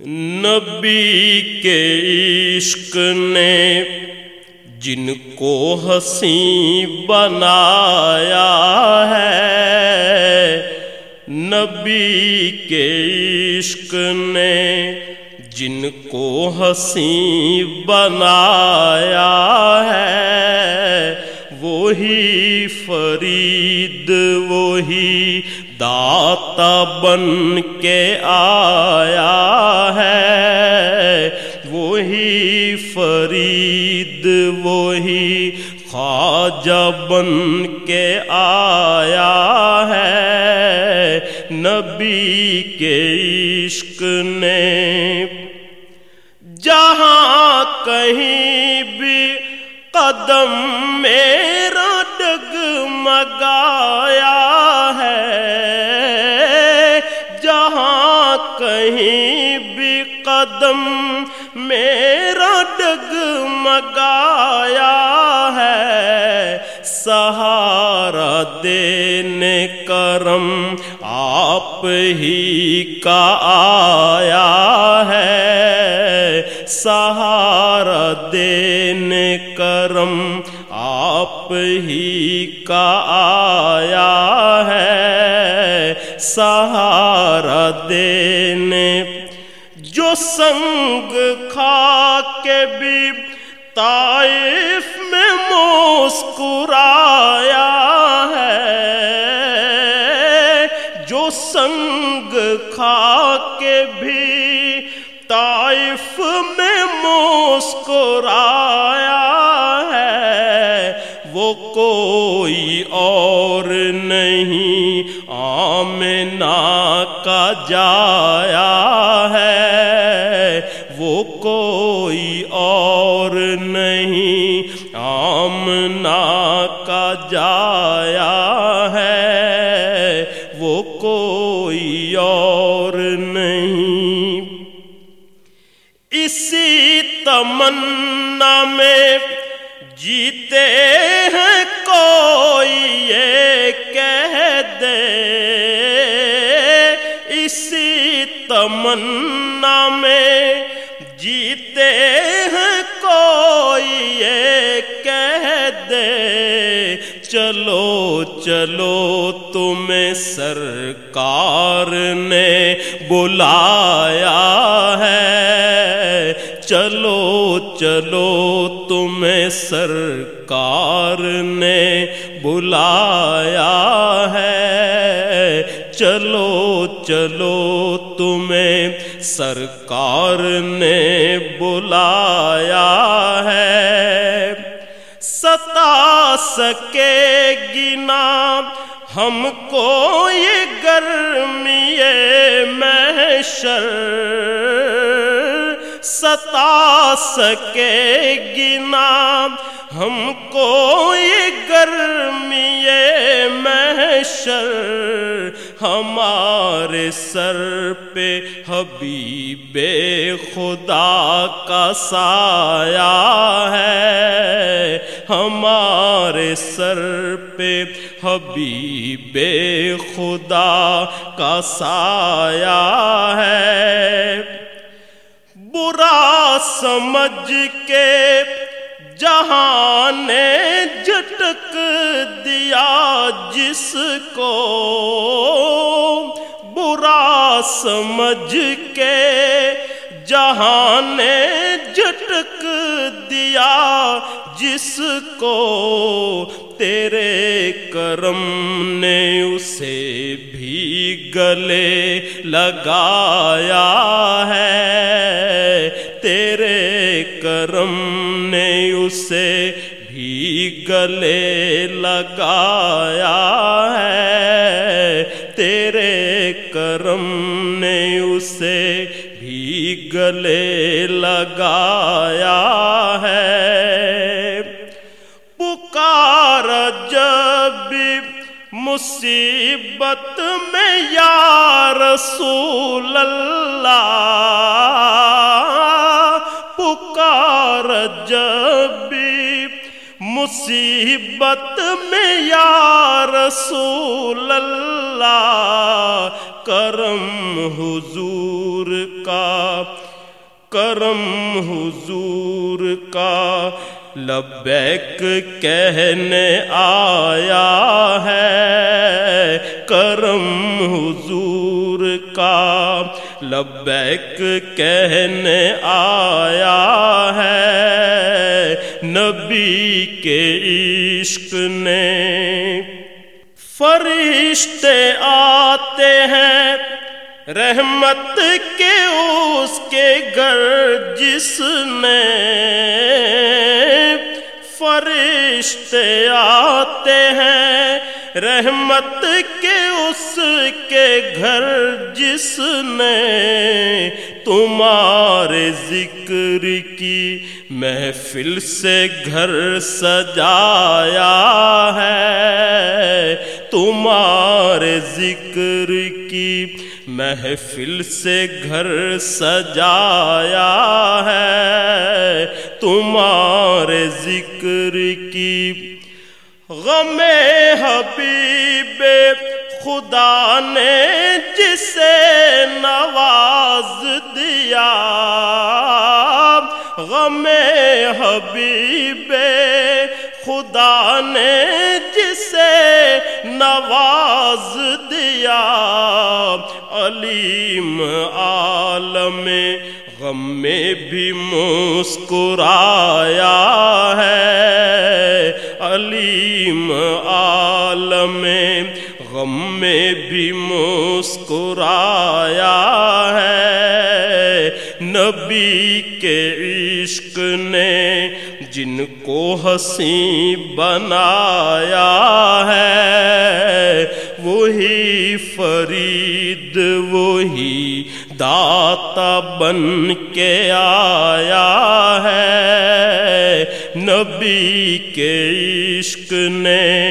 نبی کے عشق نے جن کو ہنسی بنایا ہے، نبی کے عشق نے جن کو ہنسی بنایا ہے، وہی فرید، وہی داتا بن کے آیا ہے۔ وہی فرید، وہی خواجہ بن کے آیا ہے۔ نبی کے عشق نے جہاں کہیں بھی قدم میرا ڈگ کہیں بھی قدم میرا ڈگ مگایا ہے۔ سہارا دینے کرم آپ ہی کا آیا ہے۔ سہارا دینے کرم آپ ہی کا آیا ہے۔ سہارا دینے۔ جو سنگ کھا کے بھی طائف میں مسکرایا ہے۔ جو سنگ کھا کے بھی طائف میں مسکرایا ہے۔ وہ کوئی کوئی اور نہیں، آمنا کا جایا ہے، وہ کوئی اور نہیں۔ اسی تمنا میں جیتے ہیں کوئی، یہ کہہ دے۔ اسی تمنا میں جیتے ہیں کوئی یہ کہہ دے، چلو چلو تمہیں سرکار نے بلایا ہے۔ چلو چلو تمہیں سرکار نے بلایا ہے۔ چلو چلو تمہیں سرکار نے بلایا ہے۔ ستا سکے گنا، ہم کو یہ گرمی محشر۔ ستا سکے گنا، ہم کو یہ گرمی محشر۔ ہمارے سر پہ حبیب خدا کا سایہ ہے۔ ہمارے سر پہ حبیب خدا کا سایہ ہے۔ برا سمجھ کے جہاں نے جھٹک دیا جس کو برا سمجھ کے جہاں نے جھٹک دیا جس کو تیرے کرم نے اسے بھی گلے لگایا ہے تیرے کرم نے اسے بھی گلے لگایا ہے۔ تیرے کرم نے اسے بھی گلے لگایا ہے۔ پکار جب مصیبت میں یا رسول اللہ، پکار جب مصیبت میں یا رسول اللہ، کرم حضور کا، کرم حضور کا۔ لبیک کہنے آیا ہے، کرم حضور کا۔ لبیک کہنے آیا ہے، نبی کے عشق نے۔ فرشتے آتے ہیں، رحمت کے اس کے گھر جس نے فرشتے آتے ہیں، رحمت کے اس کے گھر جس نے تمہارے ذکر کی محفل سے گھر سجایا ہے، تمہارے ذکر کی محفل سے گھر سجایا ہے۔ تمہارے ذکر کی غم حبیب خدا نے جسے نواز دیا، غم حبیب خدا نے جسے نواز دیا۔ علیم عالم غم میں بھی مسکرایا ہے۔ علیم عالم غم میں بھی مسکرایا ہے۔ نبی کے عشق نے جن کو ہنسی بنایا ہے، وہی فرید، وہی داتا بن کے آیا ہے۔ نبی کے عشق نے